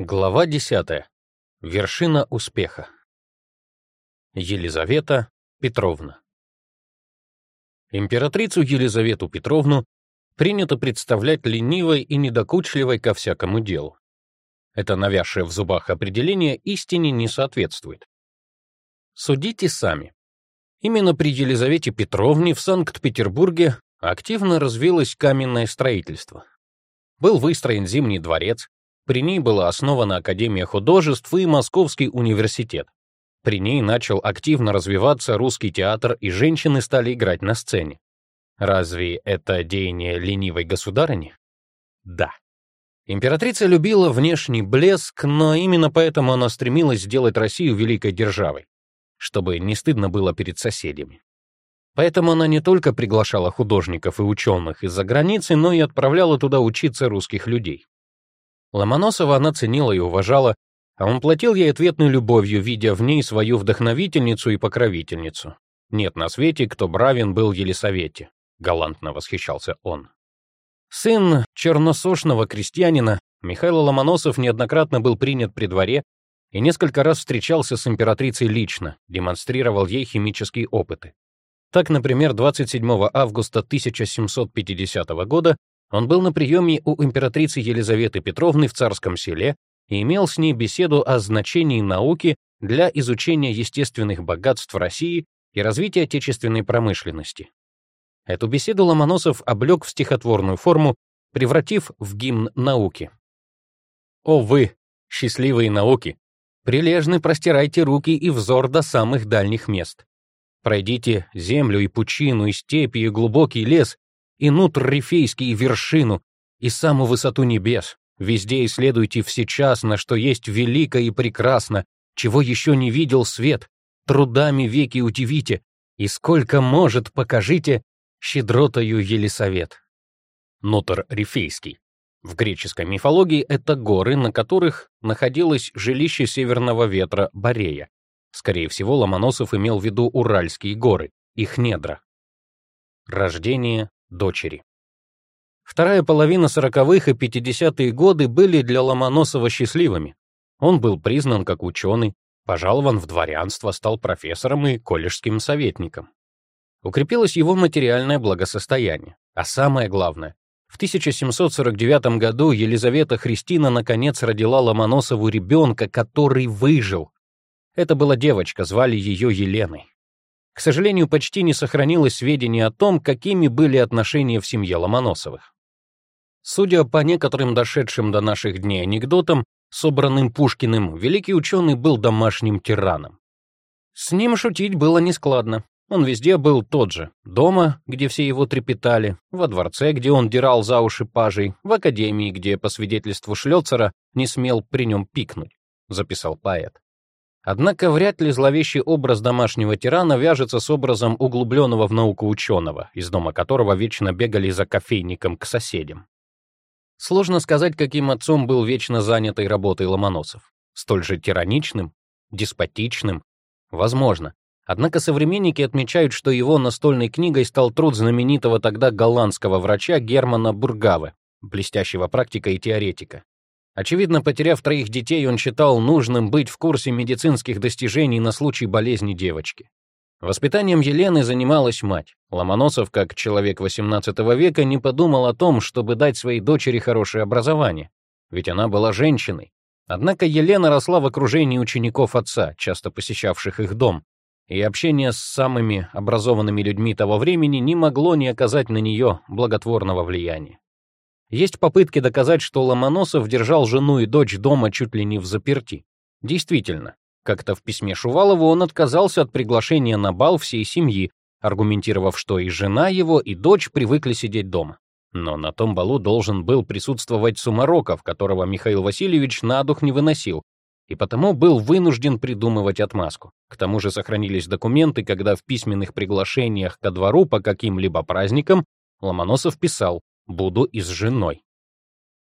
Глава 10. Вершина успеха. Елизавета Петровна. Императрицу Елизавету Петровну принято представлять ленивой и недокучливой ко всякому делу. Это навязшее в зубах определение истине не соответствует. Судите сами. Именно при Елизавете Петровне в Санкт-Петербурге активно развилось каменное строительство. Был выстроен Зимний дворец, при ней была основана Академия художеств и Московский университет. При ней начал активно развиваться русский театр, и женщины стали играть на сцене. Разве это деяние ленивой государыни? Да. Императрица любила внешний блеск, но именно поэтому она стремилась сделать Россию великой державой, чтобы не стыдно было перед соседями. Поэтому она не только приглашала художников и ученых из-за границы, но и отправляла туда учиться русских людей. Ломоносова она ценила и уважала, а он платил ей ответной любовью, видя в ней свою вдохновительницу и покровительницу. Нет на свете, кто бравен был Елисавете, галантно восхищался он. Сын черносошного крестьянина, Михаил Ломоносов неоднократно был принят при дворе и несколько раз встречался с императрицей лично, демонстрировал ей химические опыты. Так, например, 27 августа 1750 года он был на приеме у императрицы Елизаветы Петровны в Царском селе и имел с ней беседу о значении науки для изучения естественных богатств России и развития отечественной промышленности. Эту беседу Ломоносов облег в стихотворную форму, превратив в гимн науки. «О вы, счастливые науки! Прилежно простирайте руки и взор до самых дальних мест. Пройдите землю и пучину, и степи, и глубокий лес, и нутр рифейский, вершину, и саму высоту небес. Везде исследуйте всечасно, что есть велико и прекрасно, чего еще не видел свет. Трудами веки удивите, и сколько может покажите щедротою Елисавет. Нутр рифейский. В греческой мифологии это горы, на которых находилось жилище северного ветра Борея. Скорее всего, Ломоносов имел в виду Уральские горы, их недра. Рождение дочери. Вторая половина сороковых и пятидесятые годы были для Ломоносова счастливыми. Он был признан как ученый, пожалован в дворянство, стал профессором и колледжским советником. Укрепилось его материальное благосостояние. А самое главное, в 1749 году Елизавета Христина наконец родила Ломоносову ребенка, который выжил. Это была девочка, звали ее Еленой. К сожалению, почти не сохранилось сведений о том, какими были отношения в семье Ломоносовых. Судя по некоторым дошедшим до наших дней анекдотам, собранным Пушкиным, великий ученый был домашним тираном. С ним шутить было нескладно. Он везде был тот же. Дома, где все его трепетали, во дворце, где он дирал за уши пажей, в академии, где, по свидетельству Шлёцера, не смел при нем пикнуть, записал поэт. Однако вряд ли зловещий образ домашнего тирана вяжется с образом углубленного в науку ученого, из дома которого вечно бегали за кофейником к соседям. Сложно сказать, каким отцом был вечно занятой работой Ломоносов. Столь же тираничным, деспотичным? Возможно. Однако современники отмечают, что его настольной книгой стал труд знаменитого тогда голландского врача Германа Бургаве, блестящего практика и теоретика. Очевидно, потеряв троих детей, он считал нужным быть в курсе медицинских достижений на случай болезни девочки. Воспитанием Елены занималась мать. Ломоносов, как человек XVIII века, не подумал о том, чтобы дать своей дочери хорошее образование, ведь она была женщиной. Однако Елена росла в окружении учеников отца, часто посещавших их дом, и общение с самыми образованными людьми того времени не могло не оказать на нее благотворного влияния. Есть попытки доказать, что Ломоносов держал жену и дочь дома чуть ли не в заперти. Действительно, как-то в письме Шувалову он отказался от приглашения на бал всей семьи, аргументировав, что и жена его, и дочь привыкли сидеть дома. Но на том балу должен был присутствовать Сумароков, которого Михаил Васильевич на дух не выносил, и потому был вынужден придумывать отмазку. К тому же сохранились документы, когда в письменных приглашениях ко двору по каким-либо праздникам Ломоносов писал Буду и с женой.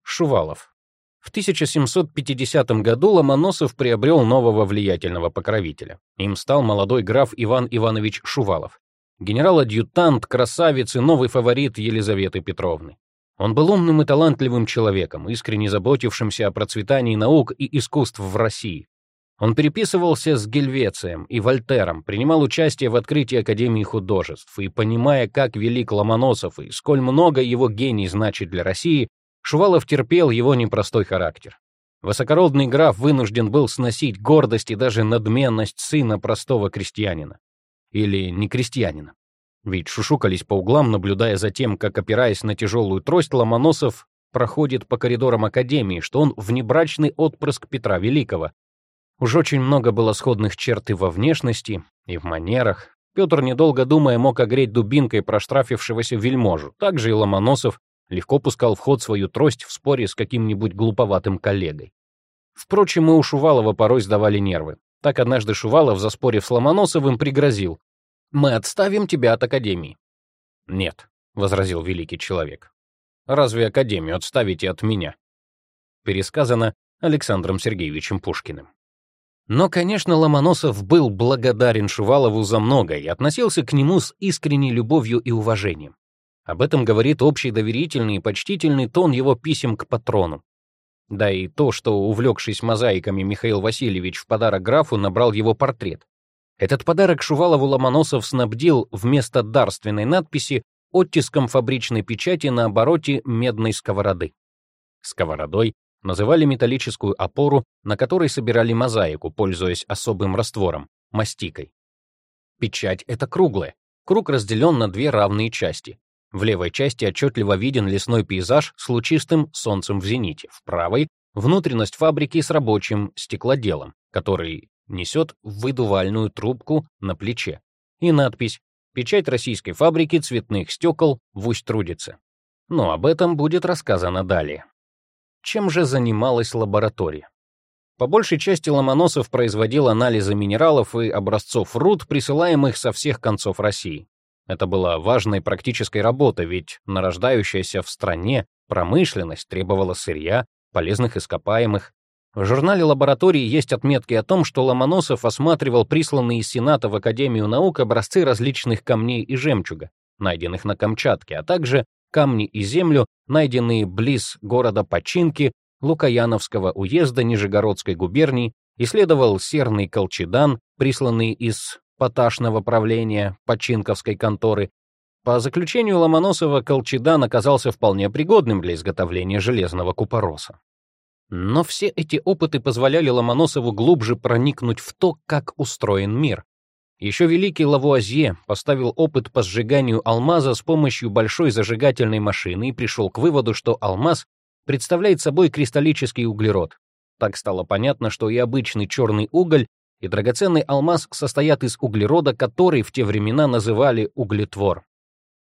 Шувалов. В 1750 году Ломоносов приобрел нового влиятельного покровителя. Им стал молодой граф Иван Иванович Шувалов, генерал-адъютант, красавец и новый фаворит Елизаветы Петровны. Он был умным и талантливым человеком, искренне заботившимся о процветании наук и искусств в России. Он переписывался с Гельвецием и Вольтером, принимал участие в открытии Академии художеств, и, понимая, как велик Ломоносов и сколь много его гений значит для России, Шувалов терпел его непростой характер. Высокородный граф вынужден был сносить гордость и даже надменность сына простого крестьянина. Или не крестьянина. Ведь шушукались по углам, наблюдая за тем, как, опираясь на тяжелую трость, Ломоносов проходит по коридорам Академии, что он внебрачный отпрыск Петра Великого, Уж очень много было сходных черт и во внешности, и в манерах. Петр, недолго думая, мог огреть дубинкой проштрафившегося вельможу. Также и Ломоносов легко пускал в ход свою трость в споре с каким-нибудь глуповатым коллегой. Впрочем, мы у Шувалова порой сдавали нервы. Так однажды Шувалов, заспорив с Ломоносовым, пригрозил. «Мы отставим тебя от Академии». «Нет», — возразил великий человек. «Разве Академию отставите от меня?» Пересказано Александром Сергеевичем Пушкиным. Но, конечно, Ломоносов был благодарен Шувалову за многое и относился к нему с искренней любовью и уважением. Об этом говорит общий доверительный и почтительный тон его писем к патрону. Да и то, что, увлекшись мозаиками, Михаил Васильевич в подарок графу набрал его портрет. Этот подарок Шувалову Ломоносов снабдил вместо дарственной надписи оттиском фабричной печати на обороте медной сковороды. Сковородой называли металлическую опору, на которой собирали мозаику, пользуясь особым раствором — мастикой. Печать — это круглая. Круг разделен на две равные части. В левой части отчетливо виден лесной пейзаж с лучистым солнцем в зените. В правой — внутренность фабрики с рабочим стеклоделом, который несет выдувальную трубку на плече. И надпись «Печать российской фабрики цветных стекол в Усть-Трудице». Но об этом будет рассказано далее. Чем же занималась лаборатория? По большей части Ломоносов производил анализы минералов и образцов руд, присылаемых со всех концов России. Это была важной практической работой, ведь нарождающаяся в стране промышленность требовала сырья, полезных ископаемых. В журнале лаборатории есть отметки о том, что Ломоносов осматривал присланные из Сената в Академию наук образцы различных камней и жемчуга, найденных на Камчатке, а также камни и землю, найденные близ города Починки Лукаяновского уезда Нижегородской губернии, исследовал серный колчедан, присланный из поташного правления Починковской конторы. По заключению Ломоносова, колчедан оказался вполне пригодным для изготовления железного купороса. Но все эти опыты позволяли Ломоносову глубже проникнуть в то, как устроен мир, еще великий Лавуазье поставил опыт по сжиганию алмаза с помощью большой зажигательной машины и пришел к выводу, что алмаз представляет собой кристаллический углерод. Так стало понятно, что и обычный черный уголь, и драгоценный алмаз состоят из углерода, который в те времена называли углетвор.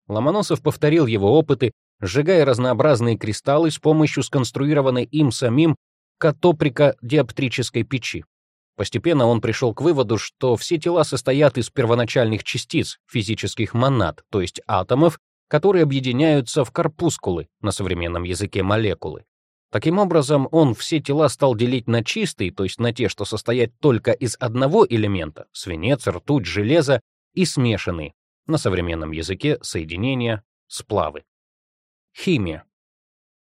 Ломоносов повторил его опыты, сжигая разнообразные кристаллы с помощью сконструированной им самим катоприко-диоптрической печи. Постепенно он пришел к выводу, что все тела состоят из первоначальных частиц, физических монад, то есть атомов, которые объединяются в корпускулы, на современном языке молекулы. Таким образом, он все тела стал делить на чистые, то есть на те, что состоят только из одного элемента — свинец, ртуть, железо, и смешанные, на современном языке соединения, сплавы. Химия.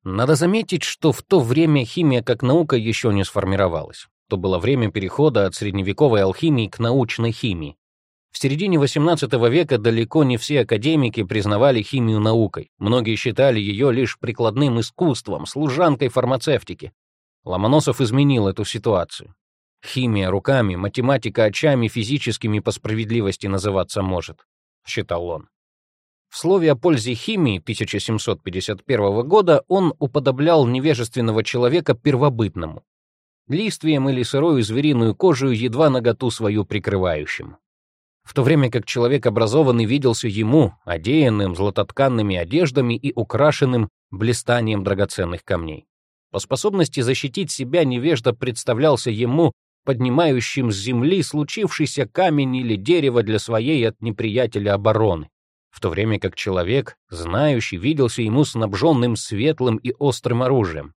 Надо заметить, что в то время химия как наука еще не сформировалась то было время перехода от средневековой алхимии к научной химии. В середине XVIII века далеко не все академики признавали химию наукой. Многие считали ее лишь прикладным искусством, служанкой фармацевтики. Ломоносов изменил эту ситуацию. Химия руками, математика очами физическими по справедливости называться может, считал он. В слове о пользе химии 1751 года он уподоблял невежественного человека первобытному, листвием или сырою звериную кожу, едва наготу свою прикрывающим. В то время как человек образованный виделся ему, одеянным златотканными одеждами и украшенным блистанием драгоценных камней. По способности защитить себя невежда представлялся ему поднимающим с земли случившийся камень или дерево для своей от неприятеля обороны, в то время как человек, знающий, виделся ему снабженным светлым и острым оружием.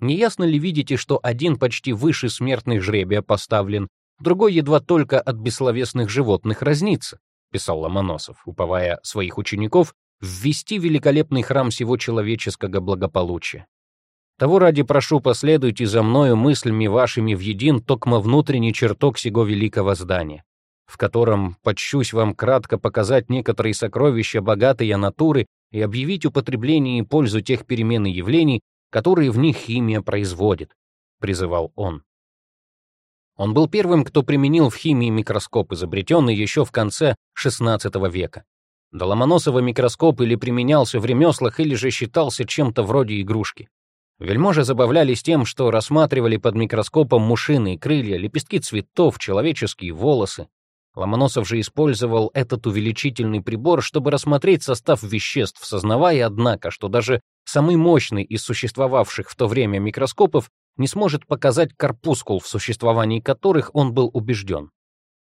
Неясно ли видите, что один почти выше смертных жребия поставлен, другой едва только от бессловесных животных разнится, писал Ломоносов, уповая своих учеников ввести великолепный храм всего человеческого благополучия. Того ради прошу, последуйте за мною мыслями вашими в един токмо внутренний чертог сего великого здания, в котором подщусь вам кратко показать некоторые сокровища богатые натуры и объявить употребление и пользу тех перемен и явлений, которые в них химия производит, призывал он. Он был первым, кто применил в химии микроскоп, изобретенный еще в конце XVI века. До микроскоп или применялся в ремеслах, или же считался чем-то вроде игрушки. Вельможи забавлялись тем, что рассматривали под микроскопом мушиные крылья, лепестки цветов, человеческие волосы. Ломоносов же использовал этот увеличительный прибор, чтобы рассмотреть состав веществ, сознавая, однако, что даже самый мощный из существовавших в то время микроскопов не сможет показать корпускул, в существовании которых он был убежден.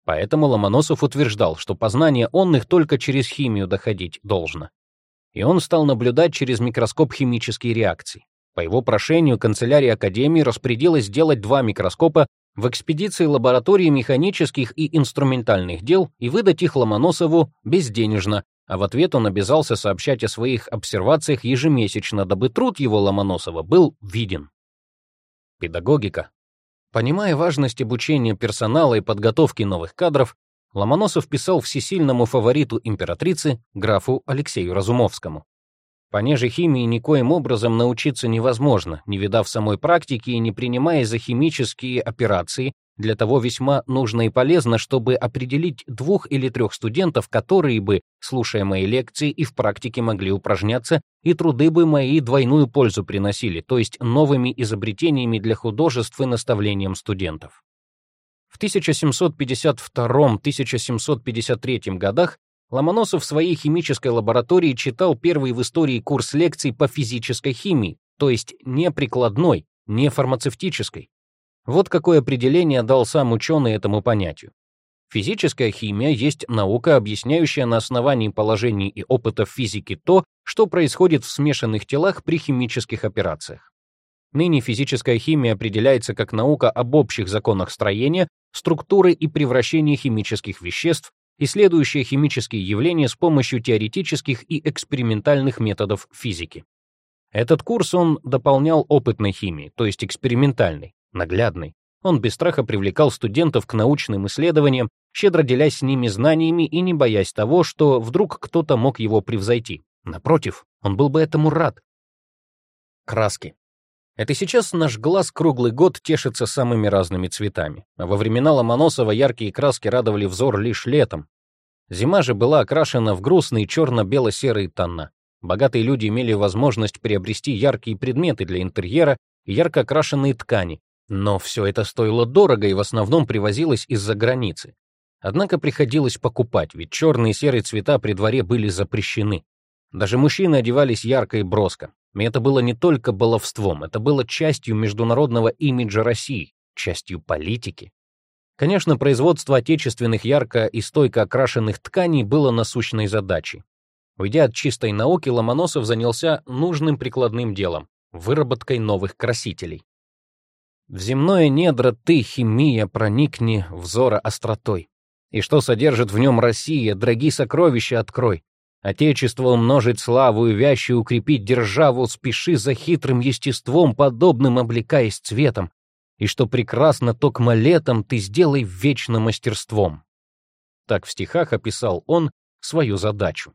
Поэтому Ломоносов утверждал, что познание он их только через химию доходить должно. И он стал наблюдать через микроскоп химические реакции. По его прошению канцелярия Академии распорядилась сделать два микроскопа в экспедиции лаборатории механических и инструментальных дел и выдать их Ломоносову безденежно, а в ответ он обязался сообщать о своих обсервациях ежемесячно, дабы труд его Ломоносова был виден. Педагогика. Понимая важность обучения персонала и подготовки новых кадров, Ломоносов писал всесильному фавориту императрицы, графу Алексею Разумовскому. Понеже химии никоим образом научиться невозможно, не видав самой практики и не принимая за химические операции, для того весьма нужно и полезно, чтобы определить двух или трех студентов, которые бы, слушая мои лекции, и в практике могли упражняться, и труды бы мои двойную пользу приносили, то есть новыми изобретениями для художеств и наставлением студентов. В 1752-1753 годах Ломоносов в своей химической лаборатории читал первый в истории курс лекций по физической химии, то есть не прикладной, не фармацевтической. Вот какое определение дал сам ученый этому понятию. Физическая химия есть наука, объясняющая на основании положений и опытов физики то, что происходит в смешанных телах при химических операциях. Ныне физическая химия определяется как наука об общих законах строения, структуры и превращения химических веществ, исследующая химические явления с помощью теоретических и экспериментальных методов физики. Этот курс он дополнял опытной химией, то есть экспериментальной, наглядной. Он без страха привлекал студентов к научным исследованиям, щедро делясь с ними знаниями и не боясь того, что вдруг кто-то мог его превзойти. Напротив, он был бы этому рад. Краски. Это сейчас наш глаз круглый год тешится самыми разными цветами, а во времена Ломоносова яркие краски радовали взор лишь летом. Зима же была окрашена в грустные черно-бело-серые тона. Богатые люди имели возможность приобрести яркие предметы для интерьера и ярко окрашенные ткани, но все это стоило дорого и в основном привозилось из-за границы. Однако приходилось покупать, ведь черные и серые цвета при дворе были запрещены. Даже мужчины одевались ярко и броско. И это было не только баловством, это было частью международного имиджа России, частью политики. Конечно, производство отечественных ярко и стойко окрашенных тканей было насущной задачей. Уйдя от чистой науки, Ломоносов занялся нужным прикладным делом — выработкой новых красителей. В земное недро ты, химия, проникни взора остротой. И что содержит в нем Россия, дорогие сокровища открой. Отечество умножить славу и вяще укрепить державу, спеши за хитрым естеством, подобным облекаясь цветом, и что прекрасно токмо летом ты сделай вечно мастерством. Так в стихах описал он свою задачу.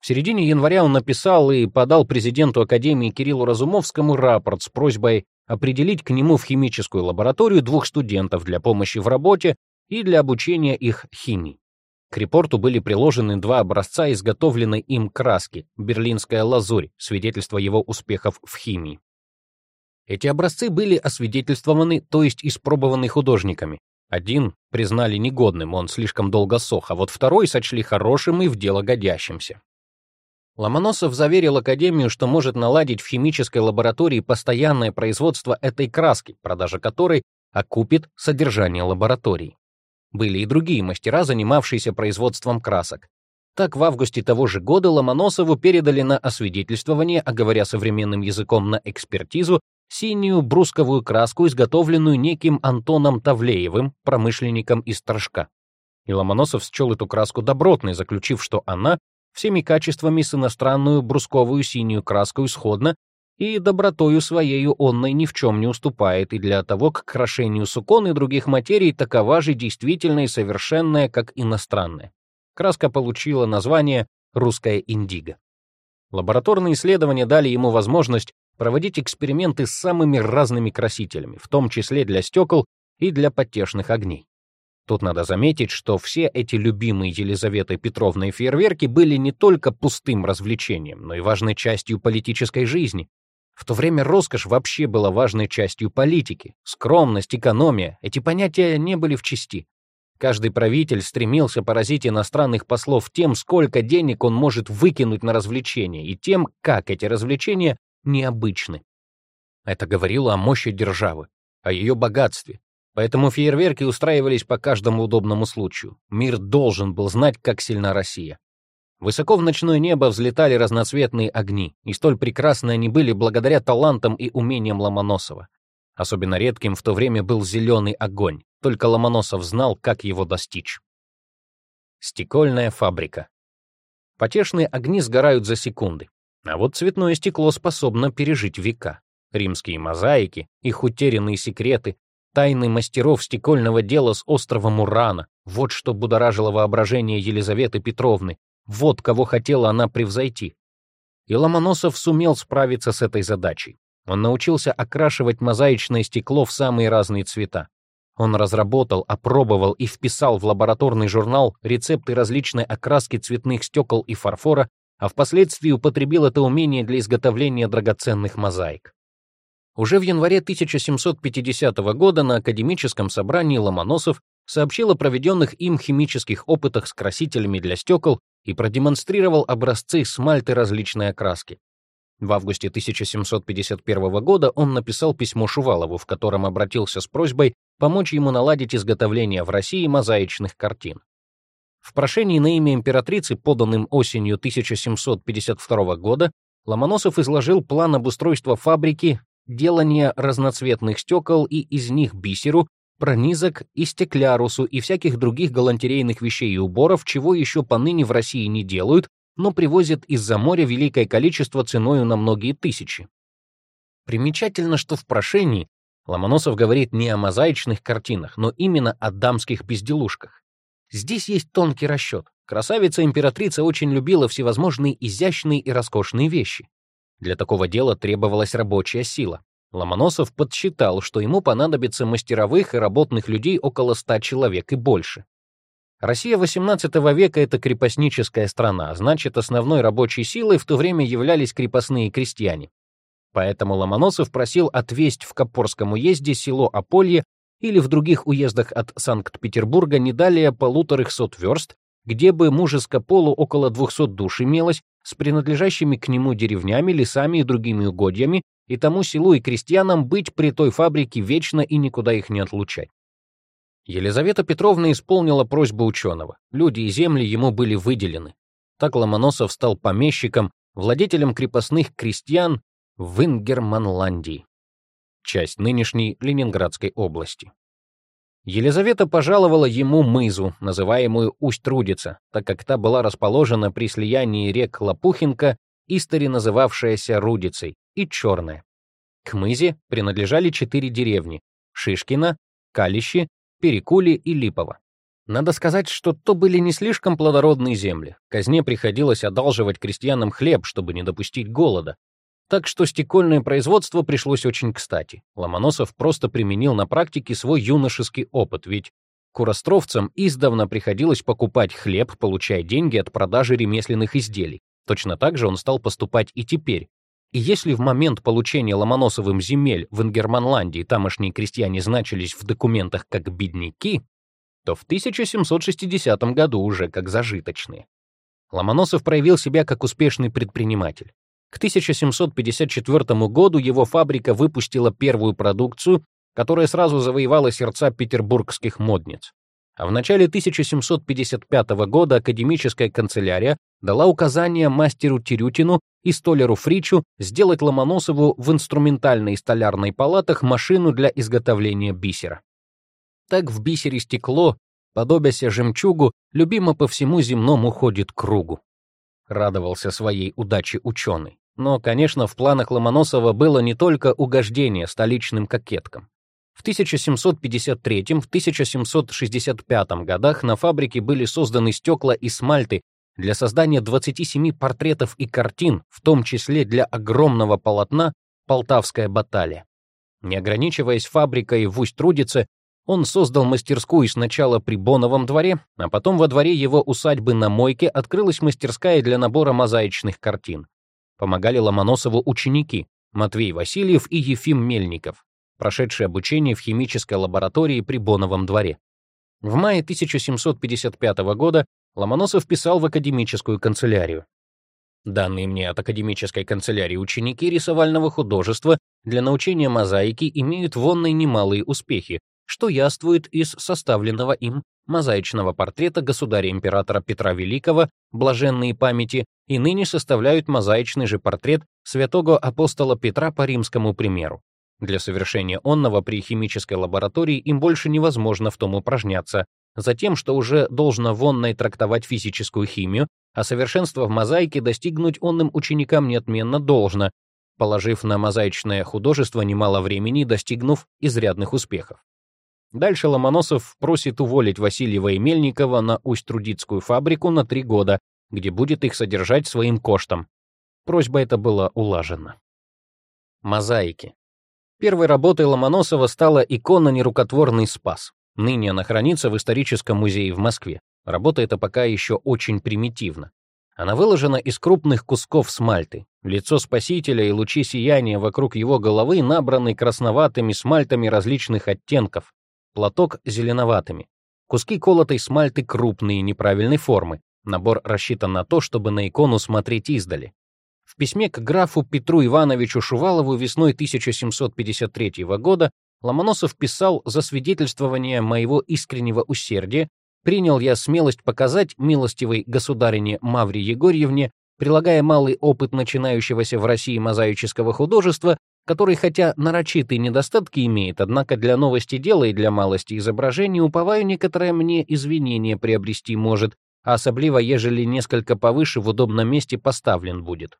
В середине января он написал и подал президенту Академии Кириллу Разумовскому рапорт с просьбой определить к нему в химическую лабораторию двух студентов для помощи в работе и для обучения их химии. К репорту были приложены два образца изготовленной им краски «Берлинская лазурь», свидетельство его успехов в химии. Эти образцы были освидетельствованы, то есть испробованы художниками. Один признали негодным, он слишком долго сох, а вот второй сочли хорошим и в дело годящимся. Ломоносов заверил Академию, что может наладить в химической лаборатории постоянное производство этой краски, продажа которой окупит содержание лаборатории. Были и другие мастера, занимавшиеся производством красок. Так, в августе того же года Ломоносову передали на освидетельствование, а говоря современным языком на экспертизу, синюю брусковую краску, изготовленную неким Антоном Тавлеевым, промышленником из Торжка. И Ломоносов счел эту краску добротной, заключив, что она всеми качествами с иностранную брусковую синюю краску исходно, и добротою своею онной ни в чем не уступает, и для того к крашению сукон и других материй такова же действительная и совершенная, как иностранная. Краска получила название «русская индиго». Лабораторные исследования дали ему возможность проводить эксперименты с самыми разными красителями, в том числе для стекол и для потешных огней. Тут надо заметить, что все эти любимые Елизаветой Петровной фейерверки были не только пустым развлечением, но и важной частью политической жизни. В то время роскошь вообще была важной частью политики. Скромность, экономия — эти понятия не были в чести. Каждый правитель стремился поразить иностранных послов тем, сколько денег он может выкинуть на развлечения, и тем, как эти развлечения необычны. Это говорило о мощи державы, о ее богатстве, Поэтому фейерверки устраивались по каждому удобному случаю. Мир должен был знать, как сильна Россия. Высоко в ночное небо взлетали разноцветные огни, и столь прекрасны они были благодаря талантам и умениям Ломоносова. Особенно редким в то время был зеленый огонь, только Ломоносов знал, как его достичь. Стекольная фабрика. Потешные огни сгорают за секунды, а вот цветное стекло способно пережить века. Римские мозаики, их утерянные секреты, Тайны мастеров стекольного дела с острова Мурана. Вот что будоражило воображение Елизаветы Петровны. Вот кого хотела она превзойти. И Ломоносов сумел справиться с этой задачей. Он научился окрашивать мозаичное стекло в самые разные цвета. Он разработал, опробовал и вписал в лабораторный журнал рецепты различной окраски цветных стекол и фарфора, а впоследствии употребил это умение для изготовления драгоценных мозаик. Уже в январе 1750 года на академическом собрании Ломоносов сообщил о проведенных им химических опытах с красителями для стекол и продемонстрировал образцы смальты различной окраски. В августе 1751 года он написал письмо Шувалову, в котором обратился с просьбой помочь ему наладить изготовление в России мозаичных картин. В прошении на имя императрицы, поданным осенью 1752 года, Ломоносов изложил план обустройства фабрики делание разноцветных стекол и из них бисеру, пронизок и стеклярусу и всяких других галантерейных вещей и уборов, чего еще поныне в России не делают, но привозят из-за моря великое количество ценою на многие тысячи. Примечательно, что в прошении Ломоносов говорит не о мозаичных картинах, но именно о дамских безделушках. Здесь есть тонкий расчет. Красавица-императрица очень любила всевозможные изящные и роскошные вещи. Для такого дела требовалась рабочая сила. Ломоносов подсчитал, что ему понадобится мастеровых и работных людей около ста человек и больше. Россия XVIII века — это крепостническая страна, значит, основной рабочей силой в то время являлись крепостные крестьяне. Поэтому Ломоносов просил отвесть в Копорском уезде село Аполье или в других уездах от Санкт-Петербурга не далее полуторых сот верст, где бы мужеско полу около двухсот душ имелось, с принадлежащими к нему деревнями, лесами и другими угодьями, и тому селу и крестьянам быть при той фабрике вечно и никуда их не отлучать. Елизавета Петровна исполнила просьбу ученого. Люди и земли ему были выделены. Так Ломоносов стал помещиком, владетелем крепостных крестьян в Ингерманландии, часть нынешней Ленинградской области. Елизавета пожаловала ему мызу, называемую Усть-Трудица, так как та была расположена при слиянии рек Лопухинка, истори называвшаяся Рудицей, и Черная. К мызе принадлежали четыре деревни — Шишкина, Калищи, Перекули и Липово. Надо сказать, что то были не слишком плодородные земли. Казне приходилось одалживать крестьянам хлеб, чтобы не допустить голода, так что стекольное производство пришлось очень кстати. Ломоносов просто применил на практике свой юношеский опыт, ведь куростровцам издавна приходилось покупать хлеб, получая деньги от продажи ремесленных изделий. Точно так же он стал поступать и теперь. И если в момент получения Ломоносовым земель в Ингерманландии тамошние крестьяне значились в документах как бедняки, то в 1760 году уже как зажиточные. Ломоносов проявил себя как успешный предприниматель. К 1754 году его фабрика выпустила первую продукцию, которая сразу завоевала сердца петербургских модниц. А в начале 1755 года академическая канцелярия дала указание мастеру Терютину и столяру Фричу сделать Ломоносову в инструментальной и столярной палатах машину для изготовления бисера. Так в бисере стекло, подобяся жемчугу, любимо по всему земному ходит кругу. радовался своей удаче ученый. Но, конечно, в планах Ломоносова было не только угождение столичным кокеткам. В 1753-1765 годах на фабрике были созданы стекла и смальты для создания 27 портретов и картин, в том числе для огромного полотна «Полтавская баталия». Не ограничиваясь фабрикой в Усть-Трудице, он создал мастерскую сначала при Боновом дворе, а потом во дворе его усадьбы на Мойке открылась мастерская для набора мозаичных картин. Помогали Ломоносову ученики Матвей Васильев и Ефим Мельников прошедший обучение в химической лаборатории при Боновом дворе. В мае 1755 года Ломоносов писал в академическую канцелярию. Данные мне от академической канцелярии ученики рисовального художества для научения мозаики имеют вонные немалые успехи, что яствует из составленного им мозаичного портрета государя-императора Петра Великого, блаженные памяти, и ныне составляют мозаичный же портрет святого апостола Петра по римскому примеру. Для совершения онного при химической лаборатории им больше невозможно в том упражняться, затем, что уже должно вонной трактовать физическую химию, а совершенство в мозаике достигнуть онным ученикам неотменно должно, положив на мозаичное художество немало времени, достигнув изрядных успехов. Дальше Ломоносов просит уволить Васильева и Мельникова на Усть-Трудицкую фабрику на три года, где будет их содержать своим коштом. Просьба эта была улажена. Мозаики. Первой работой Ломоносова стала икона «Нерукотворный спас». Ныне она хранится в историческом музее в Москве. Работа эта пока еще очень примитивна. Она выложена из крупных кусков смальты. Лицо Спасителя и лучи сияния вокруг его головы набраны красноватыми смальтами различных оттенков, платок зеленоватыми. Куски колотой смальты крупные, неправильной формы. Набор рассчитан на то, чтобы на икону смотреть издали. В письме к графу Петру Ивановичу Шувалову весной 1753 года Ломоносов писал за свидетельствование моего искреннего усердия, принял я смелость показать милостивой государине Мавре Егорьевне, прилагая малый опыт начинающегося в России мозаического художества, который хотя нарочитые недостатки имеет, однако для новости дела и для малости изображений уповаю некоторое мне извинение приобрести может, а особливо ежели несколько повыше в удобном месте поставлен будет.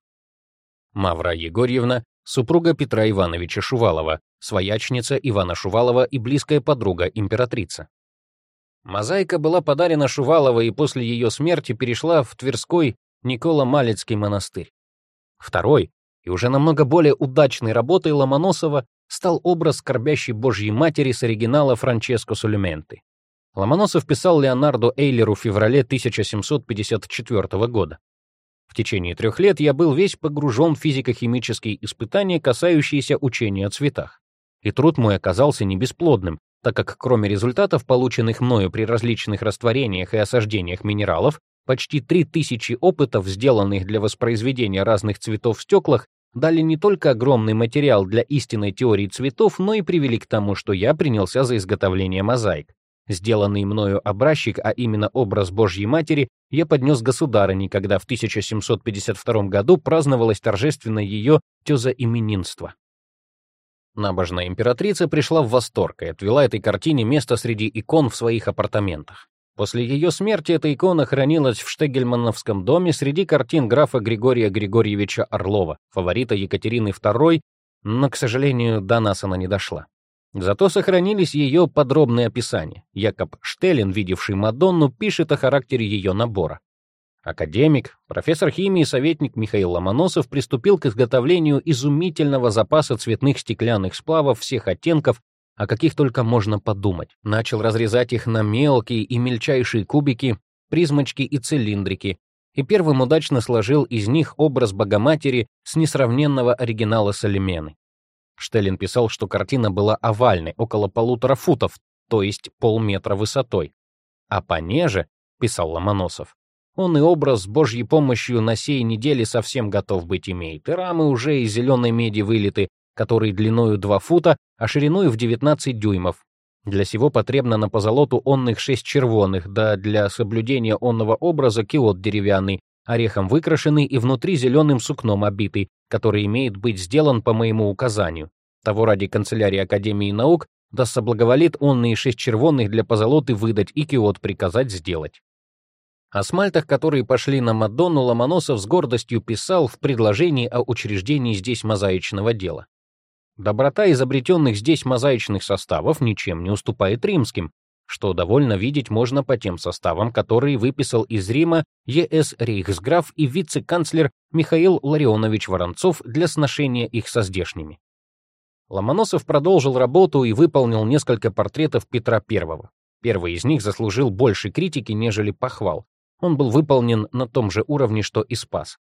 Мавра Егорьевна, супруга Петра Ивановича Шувалова, своячница Ивана Шувалова и близкая подруга императрица. Мозаика была подарена Шувалова и после ее смерти перешла в Тверской Никола-Малецкий монастырь. Второй, и уже намного более удачной работой Ломоносова стал образ скорбящей Божьей Матери с оригинала Франческо Сулементы. Ломоносов писал Леонардо Эйлеру в феврале 1754 года. В течение трех лет я был весь погружен в физико-химические испытания, касающиеся учения о цветах. И труд мой оказался не бесплодным, так как кроме результатов, полученных мною при различных растворениях и осаждениях минералов, почти 3000 опытов, сделанных для воспроизведения разных цветов в стеклах, дали не только огромный материал для истинной теории цветов, но и привели к тому, что я принялся за изготовление мозаик. Сделанный мною образчик, а именно образ Божьей Матери, я поднес государыне, когда в 1752 году праздновалось торжественно ее тезаименинство. Набожная императрица пришла в восторг и отвела этой картине место среди икон в своих апартаментах. После ее смерти эта икона хранилась в Штегельмановском доме среди картин графа Григория Григорьевича Орлова, фаворита Екатерины II, но, к сожалению, до нас она не дошла. Зато сохранились ее подробные описания. Якоб Штеллин, видевший Мадонну, пишет о характере ее набора. Академик, профессор химии и советник Михаил Ломоносов приступил к изготовлению изумительного запаса цветных стеклянных сплавов всех оттенков, о каких только можно подумать. Начал разрезать их на мелкие и мельчайшие кубики, призмочки и цилиндрики, и первым удачно сложил из них образ Богоматери с несравненного оригинала Салемены. Штеллин писал, что картина была овальной, около полутора футов, то есть полметра высотой. А понеже, писал Ломоносов, он и образ с Божьей помощью на сей неделе совсем готов быть имеет, и рамы уже из зеленой меди вылиты, которые длиною 2 фута, а шириной в 19 дюймов. Для сего потребно на позолоту онных шесть червоных, да для соблюдения онного образа киот деревянный, орехом выкрашенный и внутри зеленым сукном обитый, который имеет быть сделан по моему указанию. Того ради канцелярии Академии наук да соблаговолит онные шесть червонных для позолоты выдать и киот приказать сделать. О смальтах, которые пошли на Мадонну, Ломоносов с гордостью писал в предложении о учреждении здесь мозаичного дела. Доброта изобретенных здесь мозаичных составов ничем не уступает римским, что довольно видеть можно по тем составам, которые выписал из Рима Е.С. Рейхсграф и вице-канцлер Михаил Ларионович Воронцов для сношения их со здешними. Ломоносов продолжил работу и выполнил несколько портретов Петра I. Первый из них заслужил больше критики, нежели похвал он был выполнен на том же уровне, что и Спас.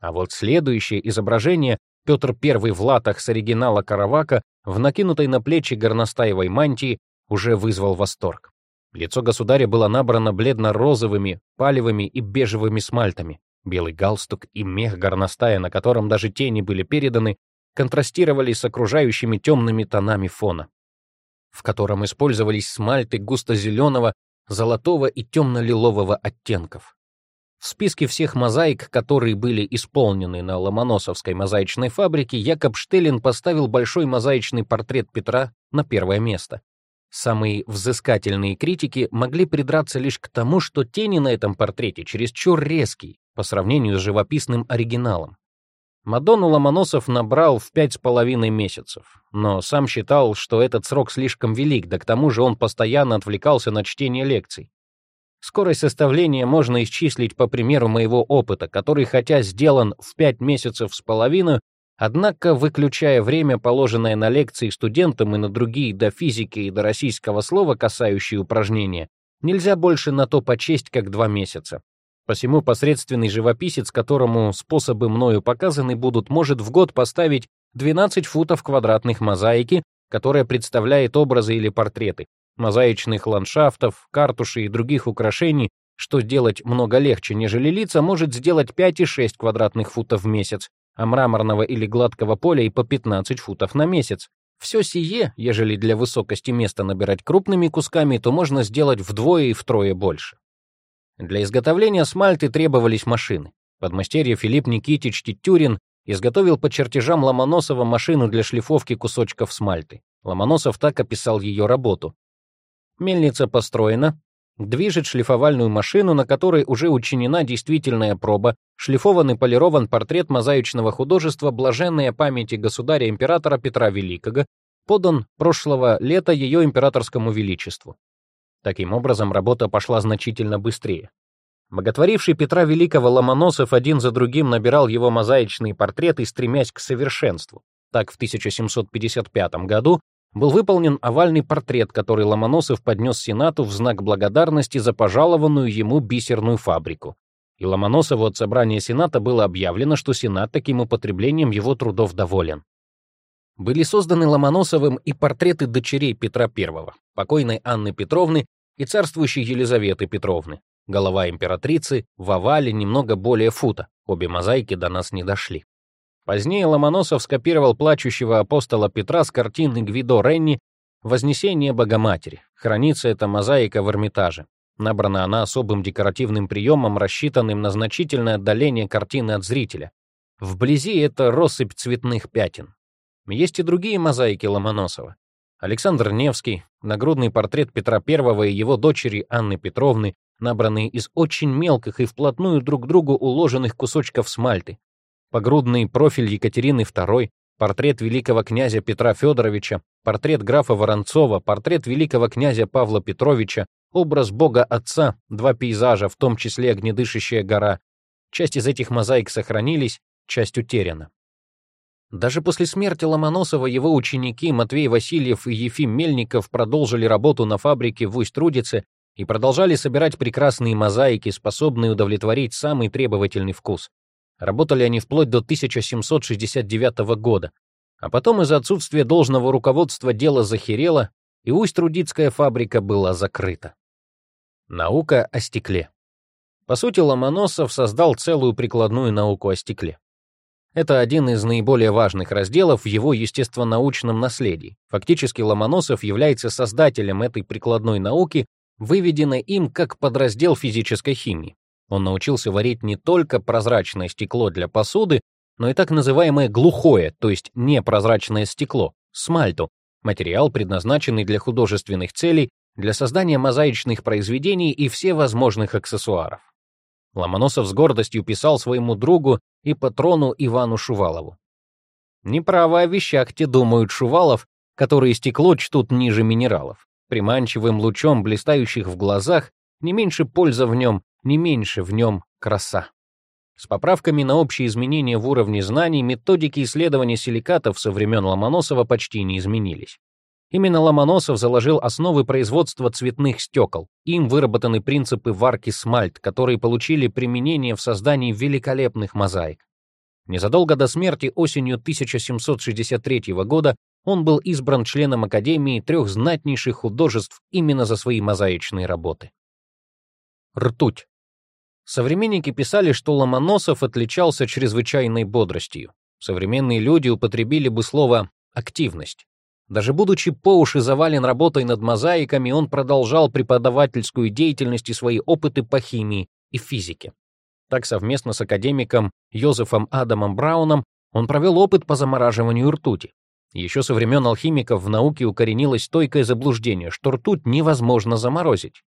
А вот следующее изображение Петр I в латах с оригинала Каравака в накинутой на плечи горностаевой мантии уже вызвал восторг. Лицо государя было набрано бледно-розовыми, палевыми и бежевыми смальтами. Белый галстук и мех горностая, на котором даже тени были переданы, контрастировали с окружающими темными тонами фона, в котором использовались смальты густо-зеленого золотого и темно-лилового оттенков. В списке всех мозаик, которые были исполнены на Ломоносовской мозаичной фабрике, Якоб Штеллин поставил большой мозаичный портрет Петра на первое место. Самые взыскательные критики могли придраться лишь к тому, что тени на этом портрете чересчур резкие по сравнению с живописным оригиналом. Мадонну Ломоносов набрал в пять с половиной месяцев, но сам считал, что этот срок слишком велик, да к тому же он постоянно отвлекался на чтение лекций. Скорость составления можно исчислить по примеру моего опыта, который хотя сделан в пять месяцев с половиной, однако, выключая время, положенное на лекции студентам и на другие до физики и до российского слова, касающие упражнения, нельзя больше на то почесть, как два месяца. Посему посредственный живописец, которому способы мною показаны будут, может в год поставить 12 футов квадратных мозаики, которая представляет образы или портреты, мозаичных ландшафтов, картушей и других украшений, что сделать много легче, нежели лица, может сделать 5 и 6 квадратных футов в месяц, а мраморного или гладкого поля и по 15 футов на месяц. Все сие, ежели для высокости места набирать крупными кусками, то можно сделать вдвое и втрое больше. Для изготовления смальты требовались машины. Подмастерье Филипп Никитич Титюрин изготовил по чертежам Ломоносова машину для шлифовки кусочков смальты. Ломоносов так описал ее работу. Мельница построена, движет шлифовальную машину, на которой уже учинена действительная проба, шлифован и полирован портрет мозаичного художества блаженной памяти государя-императора Петра Великого, подан прошлого лета ее императорскому величеству. Таким образом, работа пошла значительно быстрее. Боготворивший Петра Великого Ломоносов один за другим набирал его мозаичные портреты, стремясь к совершенству. Так, в 1755 году был выполнен овальный портрет, который Ломоносов поднес Сенату в знак благодарности за пожалованную ему бисерную фабрику. И Ломоносову от собрания Сената было объявлено, что Сенат таким употреблением его трудов доволен. Были созданы Ломоносовым и портреты дочерей Петра I, покойной Анны Петровны и царствующей Елизаветы Петровны. Голова императрицы в овале немного более фута, обе мозаики до нас не дошли. Позднее Ломоносов скопировал плачущего апостола Петра с картины Гвидо Ренни «Вознесение Богоматери». Хранится эта мозаика в Эрмитаже. Набрана она особым декоративным приемом, рассчитанным на значительное отдаление картины от зрителя. Вблизи это россыпь цветных пятен. Есть и другие мозаики Ломоносова. Александр Невский, нагрудный портрет Петра I и его дочери Анны Петровны, набранные из очень мелких и вплотную друг к другу уложенных кусочков смальты, погрудный профиль Екатерины II, портрет великого князя Петра Федоровича, портрет графа Воронцова, портрет великого князя Павла Петровича, образ Бога Отца, два пейзажа, в том числе огнедышащая гора. Часть из этих мозаик сохранились, часть утеряна. Даже после смерти Ломоносова его ученики Матвей Васильев и Ефим Мельников продолжили работу на фабрике в Усть-Трудице и продолжали собирать прекрасные мозаики, способные удовлетворить самый требовательный вкус. Работали они вплоть до 1769 года, а потом из-за отсутствия должного руководства дело захерело, и Усть-Трудицкая фабрика была закрыта. Наука о стекле. По сути, Ломоносов создал целую прикладную науку о стекле. Это один из наиболее важных разделов в его естествонаучном наследии. Фактически Ломоносов является создателем этой прикладной науки, выведенной им как подраздел физической химии. Он научился варить не только прозрачное стекло для посуды, но и так называемое глухое, то есть непрозрачное стекло, смальту, материал, предназначенный для художественных целей, для создания мозаичных произведений и всевозможных аксессуаров. Ломоносов с гордостью писал своему другу и патрону Ивану Шувалову. Неправо о вещах те думают Шувалов, которые стекло чтут ниже минералов. Приманчивым лучом, блистающих в глазах, не меньше польза в нем, не меньше в нем краса. С поправками на общие изменения в уровне знаний методики исследования силикатов со времен Ломоносова почти не изменились. Именно Ломоносов заложил основы производства цветных стекол. Им выработаны принципы варки смальт, которые получили применение в создании великолепных мозаик. Незадолго до смерти осенью 1763 года он был избран членом Академии трех знатнейших художеств именно за свои мозаичные работы. Ртуть. Современники писали, что Ломоносов отличался чрезвычайной бодростью. Современные люди употребили бы слово «активность». Даже будучи по уши завален работой над мозаиками, он продолжал преподавательскую деятельность и свои опыты по химии и физике. Так, совместно с академиком Йозефом Адамом Брауном он провел опыт по замораживанию ртути. Еще со времен алхимиков в науке укоренилось стойкое заблуждение, что ртуть невозможно заморозить.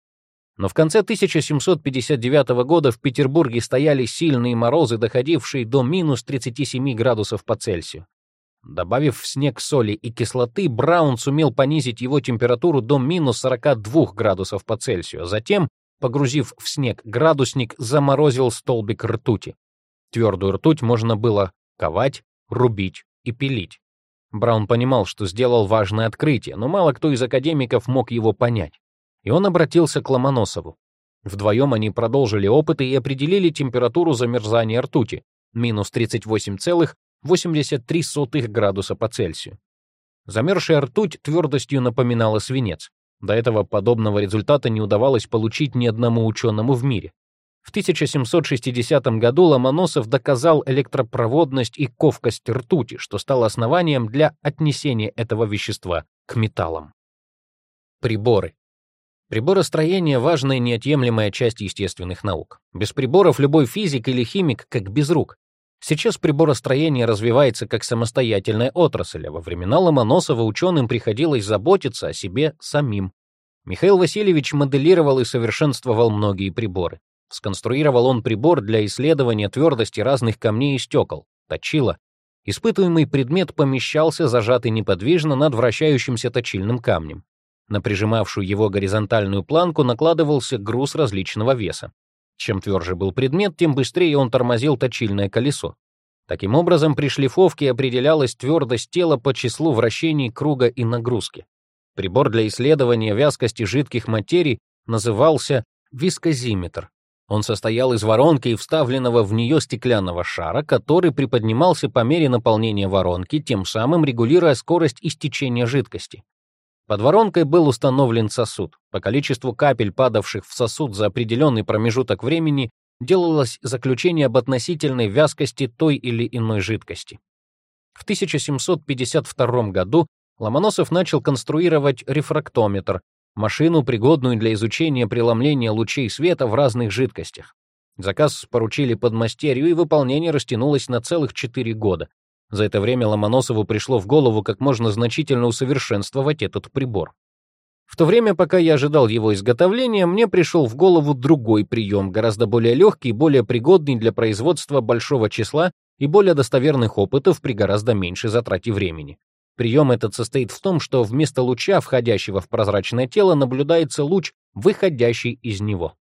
Но в конце 1759 года в Петербурге стояли сильные морозы, доходившие до минус 37 градусов по Цельсию. Добавив в снег соли и кислоты, Браун сумел понизить его температуру до минус 42 градусов по Цельсию. Затем, погрузив в снег градусник, заморозил столбик ртути. Твердую ртуть можно было ковать, рубить и пилить. Браун понимал, что сделал важное открытие, но мало кто из академиков мог его понять и он обратился к Ломоносову. Вдвоем они продолжили опыты и определили температуру замерзания ртути — минус 38,83 градуса по Цельсию. Замерзшая ртуть твердостью напоминала свинец. До этого подобного результата не удавалось получить ни одному ученому в мире. В 1760 году Ломоносов доказал электропроводность и ковкость ртути, что стало основанием для отнесения этого вещества к металлам. Приборы. Приборостроение — важная неотъемлемая часть естественных наук. Без приборов любой физик или химик как без рук. Сейчас приборостроение развивается как самостоятельная отрасль, а во времена Ломоносова ученым приходилось заботиться о себе самим. Михаил Васильевич моделировал и совершенствовал многие приборы. Сконструировал он прибор для исследования твердости разных камней и стекол, точила. Испытуемый предмет помещался зажатый неподвижно над вращающимся точильным камнем. На прижимавшую его горизонтальную планку накладывался груз различного веса. Чем тверже был предмет, тем быстрее он тормозил точильное колесо. Таким образом, при шлифовке определялась твердость тела по числу вращений круга и нагрузки. Прибор для исследования вязкости жидких материй назывался вискозиметр. Он состоял из воронки и вставленного в нее стеклянного шара, который приподнимался по мере наполнения воронки, тем самым регулируя скорость истечения жидкости. Под воронкой был установлен сосуд. По количеству капель, падавших в сосуд за определенный промежуток времени, делалось заключение об относительной вязкости той или иной жидкости. В 1752 году Ломоносов начал конструировать рефрактометр, машину, пригодную для изучения преломления лучей света в разных жидкостях. Заказ поручили подмастерью, и выполнение растянулось на целых четыре года. За это время Ломоносову пришло в голову, как можно значительно усовершенствовать этот прибор. В то время, пока я ожидал его изготовления, мне пришел в голову другой прием, гораздо более легкий, более пригодный для производства большого числа и более достоверных опытов при гораздо меньшей затрате времени. Прием этот состоит в том, что вместо луча, входящего в прозрачное тело, наблюдается луч, выходящий из него.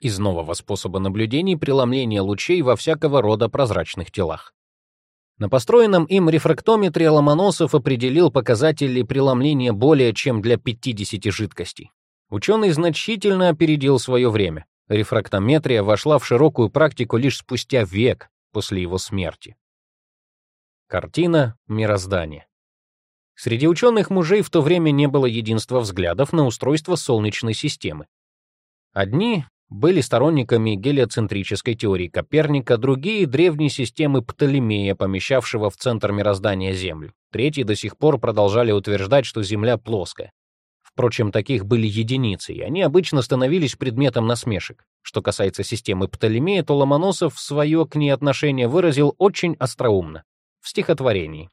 Из нового способа наблюдений преломления лучей во всякого рода прозрачных телах. На построенном им рефрактометре Ломоносов определил показатели преломления более чем для 50 жидкостей. Ученый значительно опередил свое время. Рефрактометрия вошла в широкую практику лишь спустя век после его смерти. Картина мироздания. Среди ученых мужей в то время не было единства взглядов на устройство Солнечной системы. Одни были сторонниками гелиоцентрической теории Коперника, другие — древней системы Птолемея, помещавшего в центр мироздания Землю. Третьи до сих пор продолжали утверждать, что Земля плоская. Впрочем, таких были единицы, и они обычно становились предметом насмешек. Что касается системы Птолемея, то Ломоносов свое к ней отношение выразил очень остроумно, в стихотворении.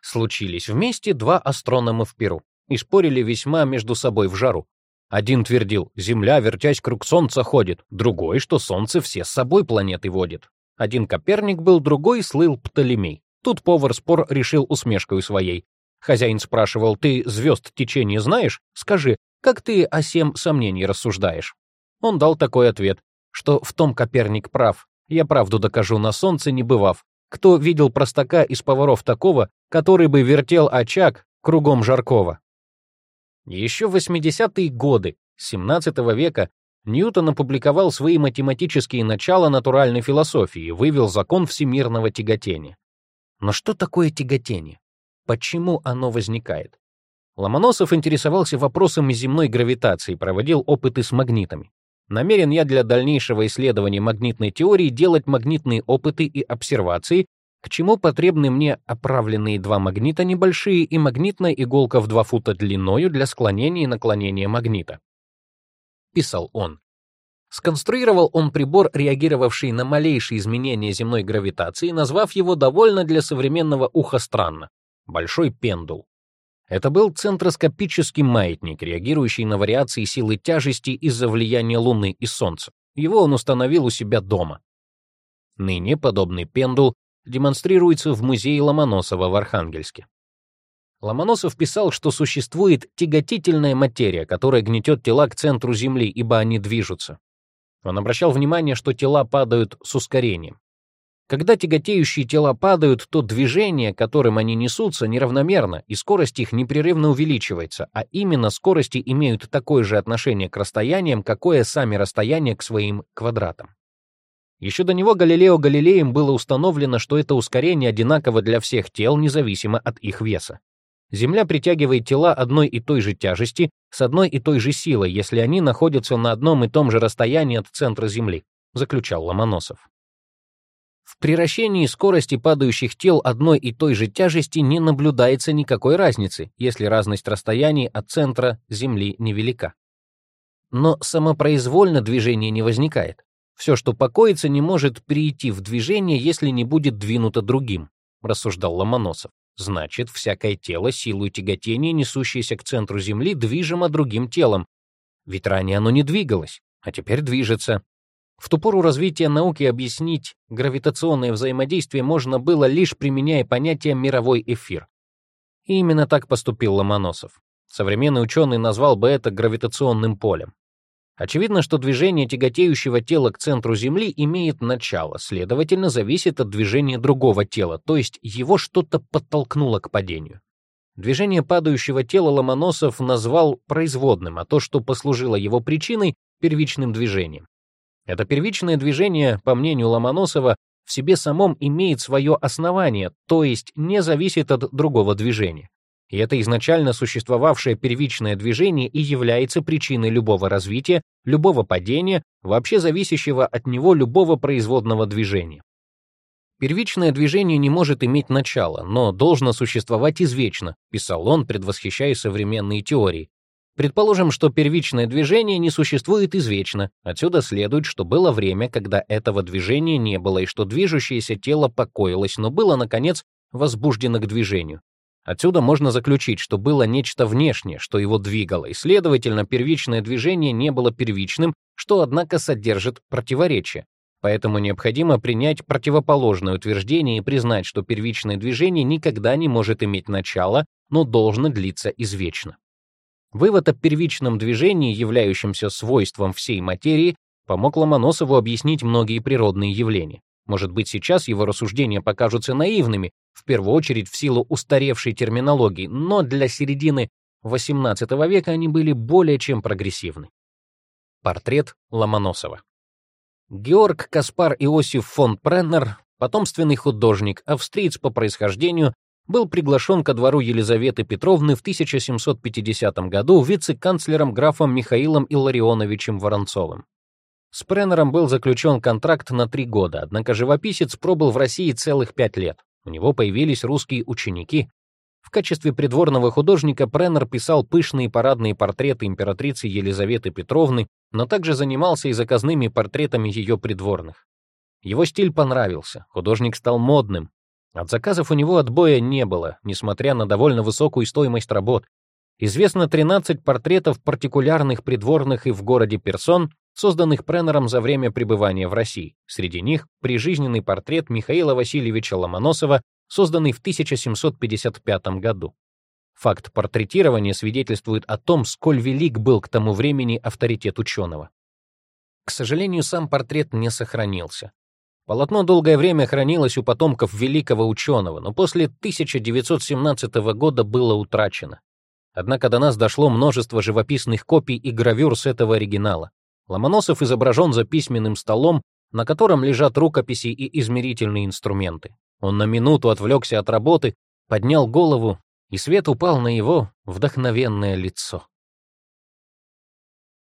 Случились вместе два астронома в Перу и спорили весьма между собой в жару. Один твердил, Земля, вертясь круг Солнца, ходит, другой, что Солнце все с собой планеты водит. Один Коперник был, другой слыл Птолемей. Тут повар спор решил усмешкой своей. Хозяин спрашивал, ты звезд течение знаешь? Скажи, как ты о сем сомнений рассуждаешь? Он дал такой ответ, что в том Коперник прав. Я правду докажу, на солнце не бывав. Кто видел простака из поваров такого, который бы вертел очаг кругом жаркого? Еще в 80-е годы 17 века Ньютон опубликовал свои математические начала натуральной философии и вывел закон всемирного тяготения. Но что такое тяготение? Почему оно возникает? Ломоносов интересовался вопросами земной гравитации, проводил опыты с магнитами. Намерен я для дальнейшего исследования магнитной теории делать магнитные опыты и обсервации, к чему потребны мне оправленные два магнита небольшие и магнитная иголка в 2 фута длиною для склонения и наклонения магнита. Писал он. Сконструировал он прибор, реагировавший на малейшие изменения земной гравитации, назвав его довольно для современного уха странно — большой пендул. Это был центроскопический маятник, реагирующий на вариации силы тяжести из-за влияния Луны и Солнца. Его он установил у себя дома. Ныне подобный пендул демонстрируется в музее Ломоносова в Архангельске. Ломоносов писал, что существует тяготительная материя, которая гнетет тела к центру Земли, ибо они движутся. Он обращал внимание, что тела падают с ускорением. Когда тяготеющие тела падают, то движение, которым они несутся, неравномерно, и скорость их непрерывно увеличивается, а именно скорости имеют такое же отношение к расстояниям, какое сами расстояния к своим квадратам. Еще до него Галилео Галилеем было установлено, что это ускорение одинаково для всех тел, независимо от их веса. Земля притягивает тела одной и той же тяжести с одной и той же силой, если они находятся на одном и том же расстоянии от центра Земли, заключал Ломоносов. В приращении скорости падающих тел одной и той же тяжести не наблюдается никакой разницы, если разность расстояний от центра Земли невелика. Но самопроизвольно движение не возникает. Все, что покоится, не может перейти в движение, если не будет двинуто другим, рассуждал Ломоносов. Значит, всякое тело силой тяготения, несущееся к центру Земли, движимо другим телом. Ведь ранее оно не двигалось, а теперь движется. В ту пору развития науки объяснить гравитационное взаимодействие можно было лишь применяя понятие «мировой эфир». И именно так поступил Ломоносов. Современный ученый назвал бы это гравитационным полем. Очевидно, что движение тяготеющего тела к центру Земли имеет начало, следовательно, зависит от движения другого тела, то есть его что-то подтолкнуло к падению. Движение падающего тела Ломоносов назвал производным, а то, что послужило его причиной, первичным движением. Это первичное движение, по мнению Ломоносова, в себе самом имеет свое основание, то есть не зависит от другого движения. И это изначально существовавшее первичное движение и является причиной любого развития, любого падения, вообще зависящего от него любого производного движения. Первичное движение не может иметь начала, но должно существовать извечно, писал он, предвосхищая современные теории, Предположим, что первичное движение не существует извечно. Отсюда следует, что было время, когда этого движения не было, и что движущееся тело покоилось, но было, наконец, возбуждено к движению. Отсюда можно заключить, что было нечто внешнее, что его двигало, и, следовательно, первичное движение не было первичным, что, однако, содержит противоречие. Поэтому необходимо принять противоположное утверждение и признать, что первичное движение никогда не может иметь начала, но должно длиться извечно. Вывод о первичном движении, являющемся свойством всей материи, помог Ломоносову объяснить многие природные явления. Может быть, сейчас его рассуждения покажутся наивными, в первую очередь в силу устаревшей терминологии, но для середины XVIII века они были более чем прогрессивны. Портрет Ломоносова. Георг Каспар Иосиф фон Преннер, потомственный художник, австриец по происхождению, был приглашен ко двору Елизаветы Петровны в 1750 году вице-канцлером графом Михаилом Илларионовичем Воронцовым. С Преннером был заключен контракт на три года, однако живописец пробыл в России целых пять лет. У него появились русские ученики. В качестве придворного художника Преннер писал пышные парадные портреты императрицы Елизаветы Петровны, но также занимался и заказными портретами ее придворных. Его стиль понравился, художник стал модным, от заказов у него отбоя не было, несмотря на довольно высокую стоимость работ. Известно 13 портретов партикулярных придворных и в городе персон, созданных Пренером за время пребывания в России. Среди них прижизненный портрет Михаила Васильевича Ломоносова, созданный в 1755 году. Факт портретирования свидетельствует о том, сколь велик был к тому времени авторитет ученого. К сожалению, сам портрет не сохранился. Полотно долгое время хранилось у потомков великого ученого, но после 1917 года было утрачено. Однако до нас дошло множество живописных копий и гравюр с этого оригинала. Ломоносов изображен за письменным столом, на котором лежат рукописи и измерительные инструменты. Он на минуту отвлекся от работы, поднял голову, и свет упал на его вдохновенное лицо.